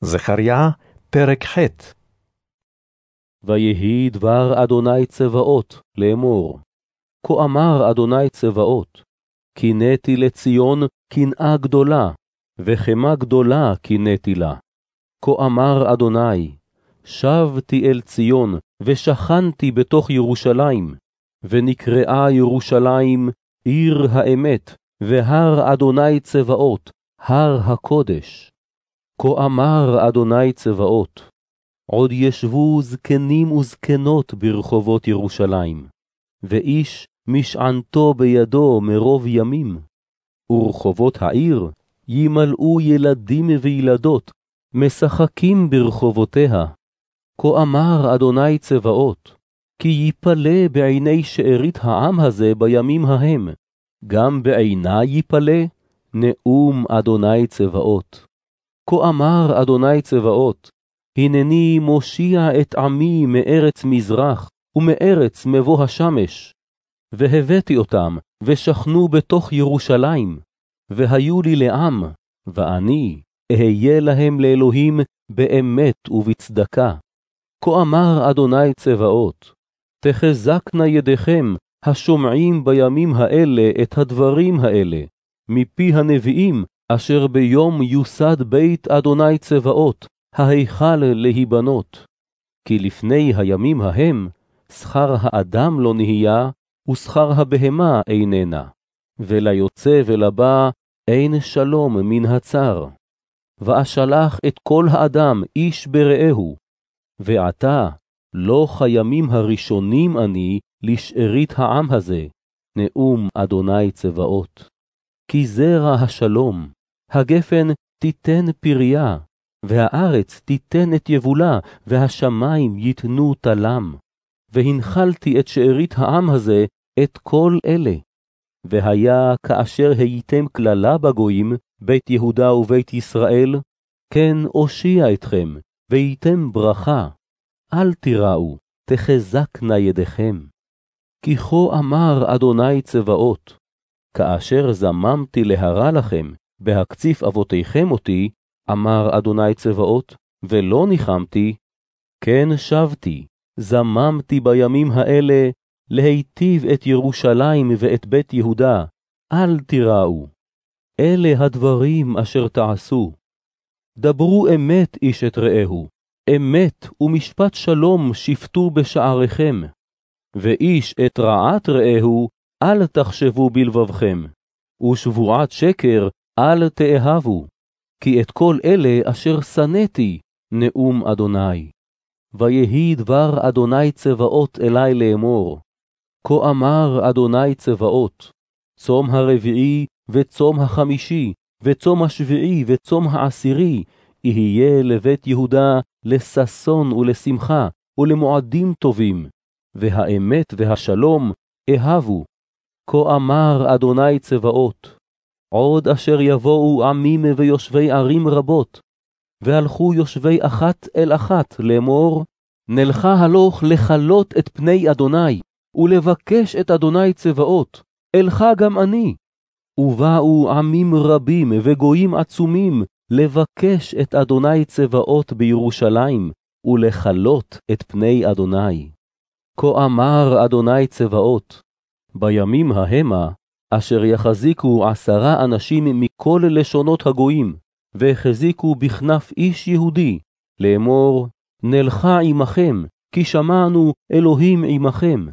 זכריה, פרק ח' ויהי דבר אדוני צבאות לאמור. כה אמר אדוני צבאות, קינאתי לציון קנאה גדולה, וחמה גדולה קינאתי לה. כה אמר אדוני, שבתי אל ציון, ושכנתי בתוך ירושלים, ונקראה ירושלים עיר האמת, והר אדוני צבאות, הר הקודש. כה אמר אדוני צבאות, עוד ישבו זקנים וזקנות ברחובות ירושלים, ואיש משענתו בידו מרוב ימים, ורחובות העיר ימלאו ילדים וילדות, משחקים ברחובותיה. כה אמר אדוני צבאות, כי יפלא בעיני שארית העם הזה בימים ההם, גם בעיני יפלא, נאום אדוני צבאות. כה אמר אדוני צבאות, הנני מושיע את עמי מארץ מזרח, ומארץ מבוא השמש. והבאתי אותם, ושכנו בתוך ירושלים, והיו לי לעם, ואני אהיה להם לאלוהים באמת ובצדקה. כה אמר אדוני צבאות, תחזקנה ידיכם, השומעים בימים האלה את הדברים האלה, מפי הנביאים אשר ביום יוסד בית אדוני צבאות, ההיכל להיבנות. כי לפני הימים ההם, שכר האדם לא נהיה, ושכר הבהמה איננה, וליוצא ולבא אין שלום מן הצר. ואשלח את כל האדם איש ברעהו, ועתה לא כימים הראשונים אני לשארית העם הזה, נאום אדוני צבאות. כי זרע השלום, הגפן תיתן פריה, והארץ תיתן את יבולה, והשמים ייתנו תלם. והנחלתי את שארית העם הזה, את כל אלה. והיה כאשר הייתם קללה בגויים, בית יהודה ובית ישראל, כן אושיע אתכם, והייתם ברכה. אל תיראו, תחזקנה ידיכם. כי כה אמר אדוני צבאות, כאשר זממתי להרע לכם, בהקציף אבותיכם אותי, אמר אדוני צבאות, ולא ניחמתי, כן שבתי, זממתי בימים האלה, להיטיב את ירושלים ואת בית יהודה, אל תיראו. אלה הדברים אשר תעשו. דברו אמת איש את רעהו, אמת ומשפט שלום שפטו בשעריכם. ואיש את רעת רעהו, אל תחשבו בלבבכם, ושבועת שקר אל תאהבו, כי את כל אלה אשר שנאתי, נאום אדוני. ויהי דבר אדוני צבאות אלי לאמור, כה אמר אדוני צבאות, צום הרביעי וצום החמישי, וצום השביעי וצום העשירי, יהיה לבית יהודה לששון ולשמחה, ולמועדים טובים, והאמת והשלום אהבו. כה אמר אדוני צבאות, עוד אשר יבואו עמים ויושבי ערים רבות, והלכו יושבי אחת אל אחת לאמור, נלכה הלוך לכלות את פני אדוני, ולבקש את אדוני צבאות, אלך גם אני. ובאו עמים רבים וגויים עצומים, לבקש את אדוני צבאות בירושלים, ולכלות את פני אדוני. כה אמר אדוני צבאות, בימים ההמה, אשר יחזיקו עשרה אנשים מכל לשונות הגויים, והחזיקו בכנף איש יהודי, לאמור, נלכה עמכם, כי שמענו אלוהים עמכם.